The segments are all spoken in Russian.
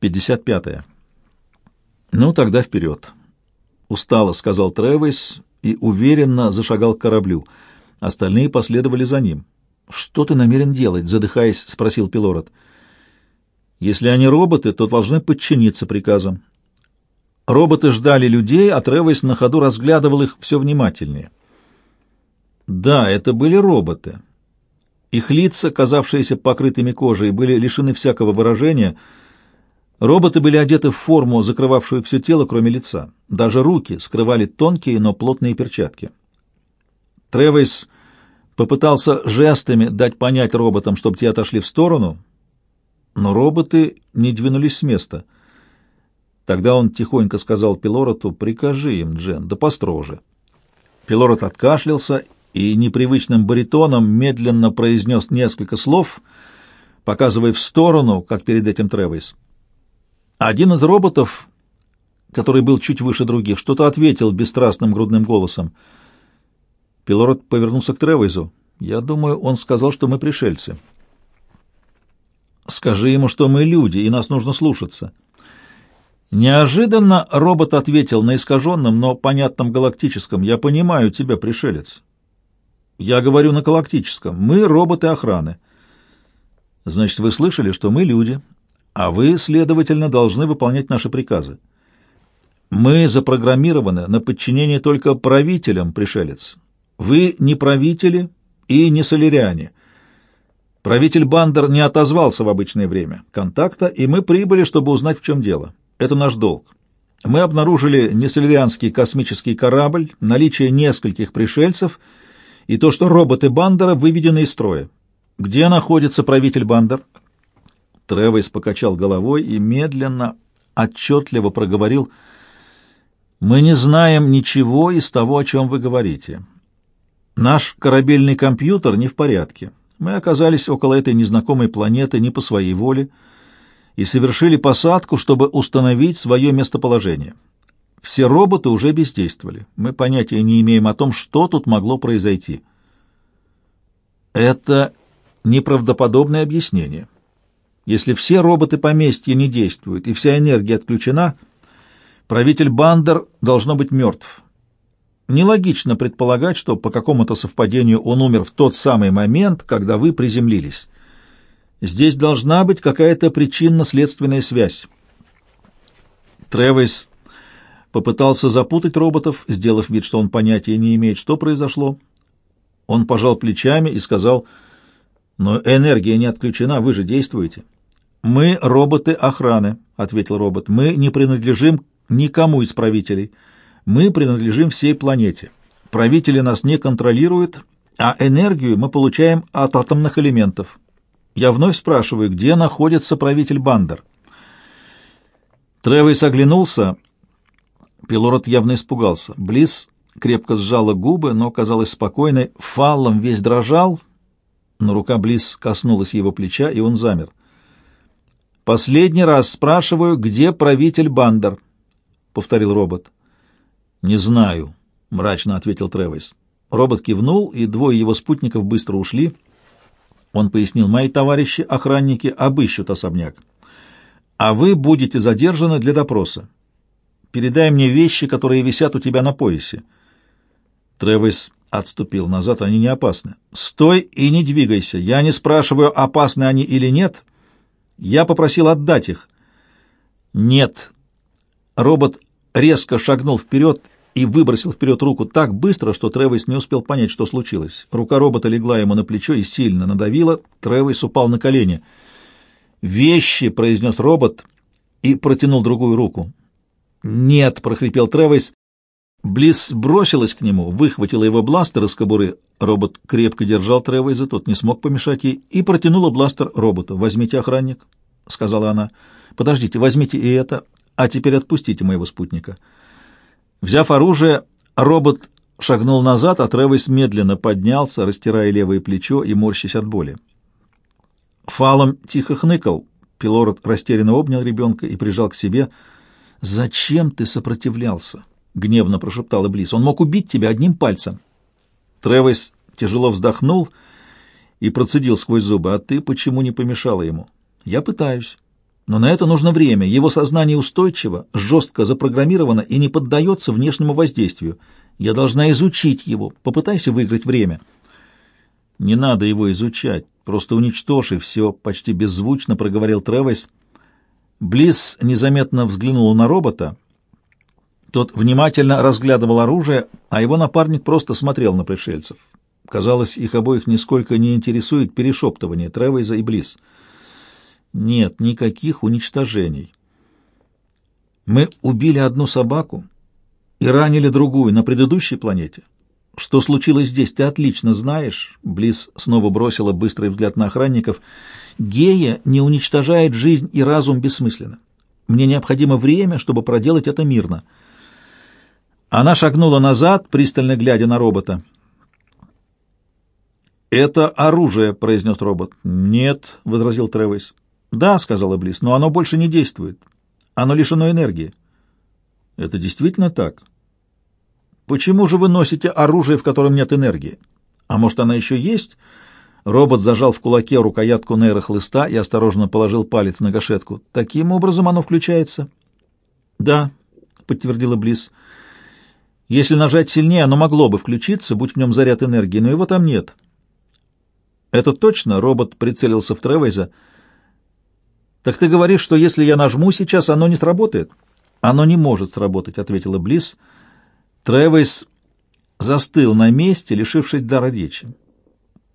55. «Ну, тогда вперед!» Устало сказал Тревис и уверенно зашагал к кораблю. Остальные последовали за ним. «Что ты намерен делать?» — задыхаясь, спросил Пилород. «Если они роботы, то должны подчиниться приказам». Роботы ждали людей, а Тревис на ходу разглядывал их все внимательнее. Да, это были роботы. Их лица, казавшиеся покрытыми кожей, были лишены всякого выражения. Роботы были одеты в форму, закрывавшую все тело, кроме лица. Даже руки скрывали тонкие, но плотные перчатки. Тревис попытался жестами дать понять роботам, чтобы те отошли в сторону, но роботы не двинулись с места. Тогда он тихонько сказал Пилороту, «Прикажи им, Джен, да построже». Пилорот откашлялся и непривычным баритоном медленно произнес несколько слов, показывая в сторону, как перед этим Тревис. Один из роботов, который был чуть выше других, что-то ответил бесстрастным грудным голосом. Пилород повернулся к Тревизу. «Я думаю, он сказал, что мы пришельцы». «Скажи ему, что мы люди, и нас нужно слушаться». Неожиданно робот ответил на искаженном, но понятном галактическом «Я понимаю тебя, пришелец». Я говорю на галактическом. Мы роботы охраны. Значит, вы слышали, что мы люди, а вы, следовательно, должны выполнять наши приказы. Мы запрограммированы на подчинение только правителям, пришелец. Вы не правители и не соляриане. Правитель Бандер не отозвался в обычное время контакта, и мы прибыли, чтобы узнать, в чем дело. Это наш долг. Мы обнаружили несолерианский космический корабль, наличие нескольких пришельцев — и то, что роботы Бандера выведены из строя. Где находится правитель Бандер? Тревойс покачал головой и медленно, отчетливо проговорил, «Мы не знаем ничего из того, о чем вы говорите. Наш корабельный компьютер не в порядке. Мы оказались около этой незнакомой планеты не по своей воле и совершили посадку, чтобы установить свое местоположение. Все роботы уже бездействовали. Мы понятия не имеем о том, что тут могло произойти. Это неправдоподобное объяснение. Если все роботы поместья не действуют и вся энергия отключена, правитель Бандер должно быть мертв. Нелогично предполагать, что по какому-то совпадению он умер в тот самый момент, когда вы приземлились. Здесь должна быть какая-то причинно-следственная связь. Тревис попытался запутать роботов, сделав вид, что он понятия не имеет, что произошло. Он пожал плечами и сказал, «Но энергия не отключена, вы же действуете». «Мы роботы охраны», — ответил робот. «Мы не принадлежим никому из правителей. Мы принадлежим всей планете. Правители нас не контролируют, а энергию мы получаем от атомных элементов. Я вновь спрашиваю, где находится правитель Бандер?» Тревис оглянулся — Пилород явно испугался. Близ крепко сжала губы, но казалась спокойной. Фаллом весь дрожал, но рука Близ коснулась его плеча, и он замер. «Последний раз спрашиваю, где правитель Бандер?» — повторил робот. «Не знаю», — мрачно ответил Тревис. Робот кивнул, и двое его спутников быстро ушли. Он пояснил, «Мои товарищи, охранники, обыщут особняк. А вы будете задержаны для допроса. Передай мне вещи, которые висят у тебя на поясе». Тревис отступил назад, они не опасны. «Стой и не двигайся. Я не спрашиваю, опасны они или нет. Я попросил отдать их». «Нет». Робот резко шагнул вперед и выбросил вперед руку так быстро, что Тревис не успел понять, что случилось. Рука робота легла ему на плечо и сильно надавила. Тревис упал на колени. «Вещи!» — произнес робот и протянул другую руку. «Нет!» — прохрипел Тревис. Близ бросилась к нему, выхватила его бластер из кобуры. Робот крепко держал Тревиса, тот не смог помешать ей, и протянула бластер роботу. «Возьмите, охранник», — сказала она. «Подождите, возьмите и это, а теперь отпустите моего спутника». Взяв оружие, робот шагнул назад, а Тревис медленно поднялся, растирая левое плечо и морщась от боли. Фалом тихо хныкал. Пилород растерянно обнял ребенка и прижал к себе — «Зачем ты сопротивлялся?» — гневно прошептал Иблис. «Он мог убить тебя одним пальцем». Тревис тяжело вздохнул и процедил сквозь зубы. «А ты почему не помешала ему?» «Я пытаюсь. Но на это нужно время. Его сознание устойчиво, жестко запрограммировано и не поддается внешнему воздействию. Я должна изучить его. Попытайся выиграть время. Не надо его изучать. Просто уничтожь и все, почти беззвучно проговорил Тревойс. Близ незаметно взглянул на робота. Тот внимательно разглядывал оружие, а его напарник просто смотрел на пришельцев. Казалось, их обоих нисколько не интересует перешептывание Тревойза и Близ. Нет, никаких уничтожений. Мы убили одну собаку и ранили другую на предыдущей планете. Что случилось здесь, ты отлично знаешь. Близ снова бросила быстрый взгляд на охранников. Гея не уничтожает жизнь и разум бессмысленно. Мне необходимо время, чтобы проделать это мирно. Она шагнула назад, пристально глядя на робота. «Это оружие», — произнес робот. «Нет», — возразил Тревис. «Да», — сказала Близ, — «но оно больше не действует. Оно лишено энергии». «Это действительно так?» Почему же вы носите оружие, в котором нет энергии? А может, она еще есть? Робот зажал в кулаке рукоятку нейрохлыста и осторожно положил палец на гашетку. Таким образом оно включается? Да, подтвердила Близ. Если нажать сильнее, оно могло бы включиться, будь в нем заряд энергии, но его там нет. Это точно? Робот прицелился в Тревейза. Так ты говоришь, что если я нажму сейчас, оно не сработает? Оно не может сработать, ответила Близ. — Тревис застыл на месте, лишившись дара речи.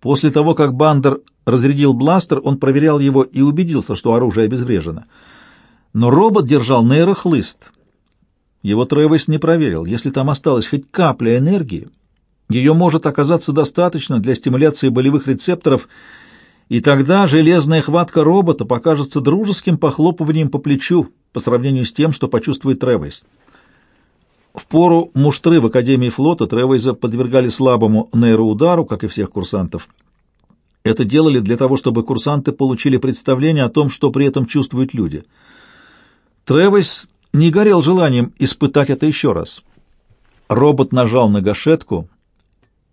После того, как Бандер разрядил бластер, он проверял его и убедился, что оружие обезврежено. Но робот держал нейрохлыст. Его Тревис не проверил. Если там осталась хоть капля энергии, ее может оказаться достаточно для стимуляции болевых рецепторов, и тогда железная хватка робота покажется дружеским похлопыванием по плечу по сравнению с тем, что почувствует Тревис. В пору муштры в Академии флота Тревейза подвергали слабому нейроудару, как и всех курсантов. Это делали для того, чтобы курсанты получили представление о том, что при этом чувствуют люди. Тревейс не горел желанием испытать это еще раз. Робот нажал на гашетку,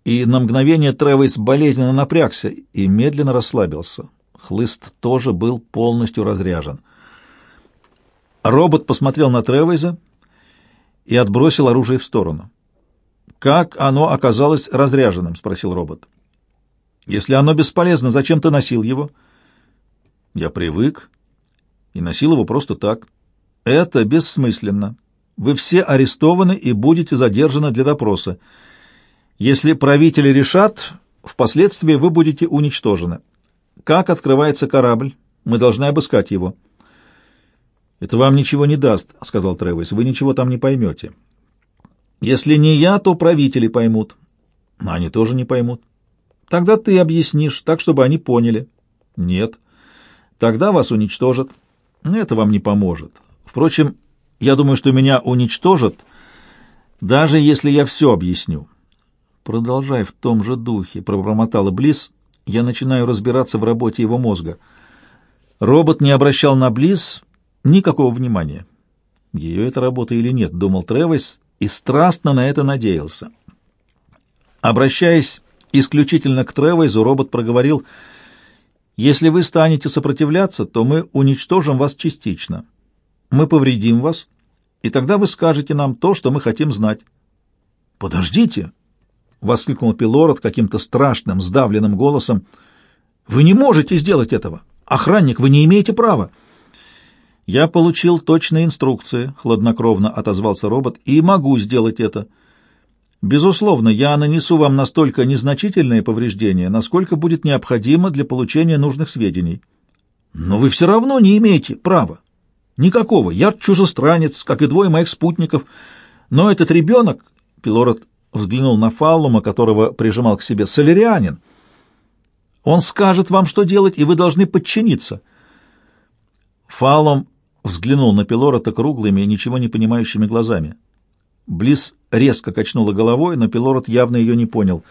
и на мгновение Тревейс болезненно напрягся и медленно расслабился. Хлыст тоже был полностью разряжен. Робот посмотрел на Тревейза, и отбросил оружие в сторону. «Как оно оказалось разряженным?» — спросил робот. «Если оно бесполезно, зачем ты носил его?» «Я привык и носил его просто так. Это бессмысленно. Вы все арестованы и будете задержаны для допроса. Если правители решат, впоследствии вы будете уничтожены. Как открывается корабль? Мы должны обыскать его». «Это вам ничего не даст», — сказал Тревис. «Вы ничего там не поймете». «Если не я, то правители поймут». «Но они тоже не поймут». «Тогда ты объяснишь, так, чтобы они поняли». «Нет». «Тогда вас уничтожат». «Это вам не поможет. Впрочем, я думаю, что меня уничтожат, даже если я все объясню». «Продолжай в том же духе», — пробормотала Близ. «Я начинаю разбираться в работе его мозга». Робот не обращал на Близ Никакого внимания. Ее это работа или нет, думал Тревис и страстно на это надеялся. Обращаясь исключительно к Тревайзу, робот проговорил, «Если вы станете сопротивляться, то мы уничтожим вас частично. Мы повредим вас, и тогда вы скажете нам то, что мы хотим знать». «Подождите!» — воскликнул Пилород каким-то страшным, сдавленным голосом. «Вы не можете сделать этого! Охранник, вы не имеете права!» «Я получил точные инструкции», — хладнокровно отозвался робот, — «и могу сделать это. Безусловно, я нанесу вам настолько незначительные повреждения, насколько будет необходимо для получения нужных сведений. Но вы все равно не имеете права. Никакого. Я чужестранец, как и двое моих спутников. Но этот ребенок...» — Пилород взглянул на Фаллума, которого прижимал к себе, — «солярианин. Он скажет вам, что делать, и вы должны подчиниться». Фаллум взглянул на Пилорота круглыми, ничего не понимающими глазами. Близ резко качнула головой, но Пилорот явно ее не понял.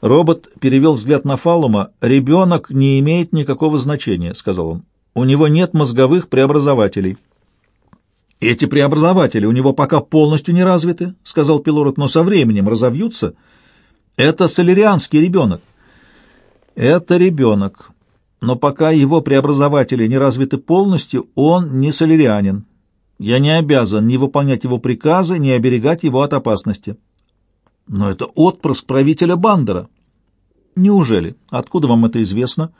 Робот перевел взгляд на Фалума. «Ребенок не имеет никакого значения», — сказал он. «У него нет мозговых преобразователей». «Эти преобразователи у него пока полностью не развиты», — сказал Пилорот, — «но со временем разовьются. Это солярианский ребенок». «Это ребенок. но пока его преобразователи не развиты полностью, он не солярианин. Я не обязан ни выполнять его приказы, ни оберегать его от опасности. Но это отпрыск правителя Бандера. Неужели? Откуда вам это известно?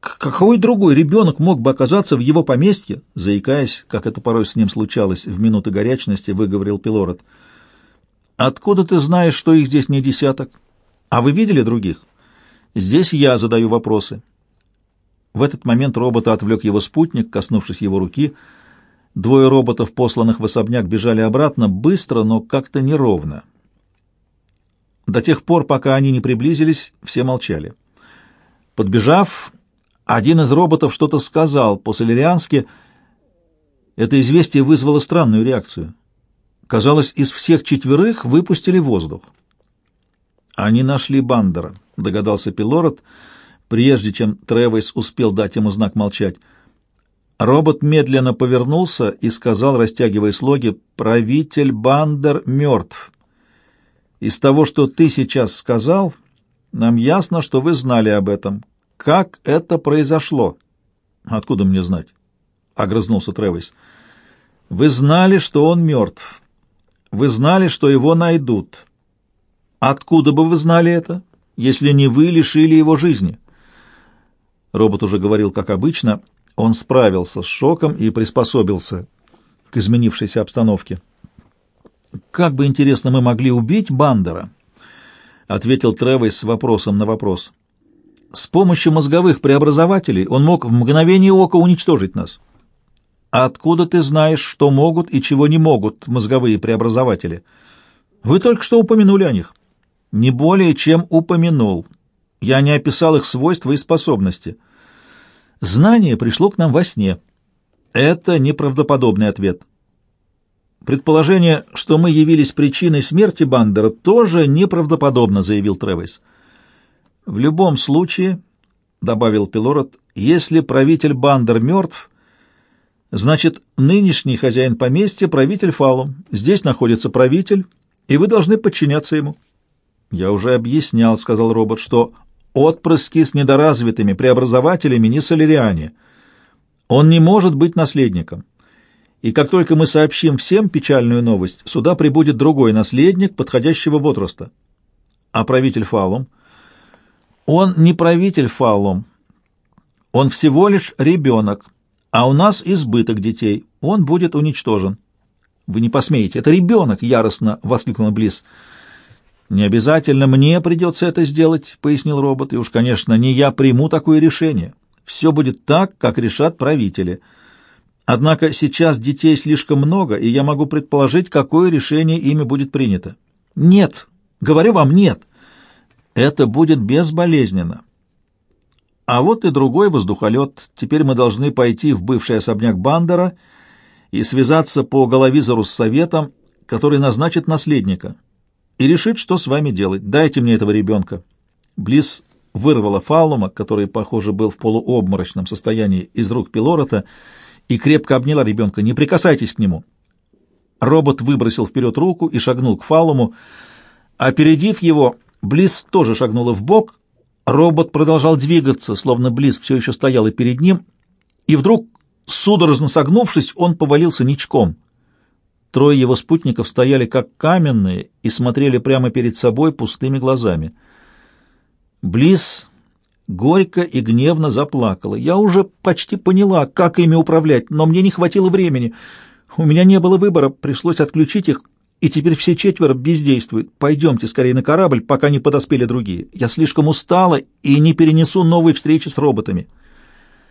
Какой другой ребенок мог бы оказаться в его поместье? Заикаясь, как это порой с ним случалось в минуты горячности, выговорил Пилород. Откуда ты знаешь, что их здесь не десяток? А вы видели других? Здесь я задаю вопросы. В этот момент робота отвлек его спутник, коснувшись его руки. Двое роботов, посланных в особняк, бежали обратно, быстро, но как-то неровно. До тех пор, пока они не приблизились, все молчали. Подбежав, один из роботов что-то сказал по-солериански. Это известие вызвало странную реакцию. Казалось, из всех четверых выпустили воздух. Они нашли Бандера, догадался Пилород, прежде чем Тревис успел дать ему знак молчать. Робот медленно повернулся и сказал, растягивая слоги, «Правитель Бандер мертв». Из того, что ты сейчас сказал, нам ясно, что вы знали об этом. Как это произошло? Откуда мне знать? Огрызнулся Тревис. Вы знали, что он мертв. Вы знали, что его найдут. Откуда бы вы знали это, если не вы лишили его жизни? Робот уже говорил, как обычно. Он справился с шоком и приспособился к изменившейся обстановке. «Как бы интересно мы могли убить Бандера?» — ответил Тревес с вопросом на вопрос. «С помощью мозговых преобразователей он мог в мгновение ока уничтожить нас». «А откуда ты знаешь, что могут и чего не могут мозговые преобразователи?» «Вы только что упомянули о них». «Не более, чем упомянул. Я не описал их свойства и способности». «Знание пришло к нам во сне». «Это неправдоподобный ответ». Предположение, что мы явились причиной смерти Бандера, тоже неправдоподобно, заявил Тревис. В любом случае, добавил Пилород, если правитель Бандер мертв, значит, нынешний хозяин поместья — правитель Фалум. Здесь находится правитель, и вы должны подчиняться ему. Я уже объяснял, — сказал робот, — что отпрыски с недоразвитыми преобразователями не соляриане. Он не может быть наследником и как только мы сообщим всем печальную новость, сюда прибудет другой наследник подходящего возраста. А правитель Фалум? Он не правитель Фалум. Он всего лишь ребенок, а у нас избыток детей. Он будет уничтожен. Вы не посмеете. Это ребенок, яростно воскликнул Близ. Не обязательно мне придется это сделать, пояснил робот, и уж, конечно, не я приму такое решение. Все будет так, как решат правители. Однако сейчас детей слишком много, и я могу предположить, какое решение ими будет принято. Нет, говорю вам, нет. Это будет безболезненно. А вот и другой воздухолет. Теперь мы должны пойти в бывший особняк Бандера и связаться по головизору с советом, который назначит наследника, и решит, что с вами делать. Дайте мне этого ребенка. Близ вырвала Фаллума, который, похоже, был в полуобморочном состоянии, из рук Пилорота, и крепко обняла ребенка. «Не прикасайтесь к нему!» Робот выбросил вперед руку и шагнул к Фалуму. Опередив его, Близ тоже шагнула в бок. Робот продолжал двигаться, словно Близ все еще стоял перед ним, и вдруг, судорожно согнувшись, он повалился ничком. Трое его спутников стояли как каменные и смотрели прямо перед собой пустыми глазами. Близ горько и гневно заплакала. Я уже почти поняла, как ими управлять, но мне не хватило времени. У меня не было выбора, пришлось отключить их, и теперь все четверо бездействуют. Пойдемте скорее на корабль, пока не подоспели другие. Я слишком устала и не перенесу новой встречи с роботами».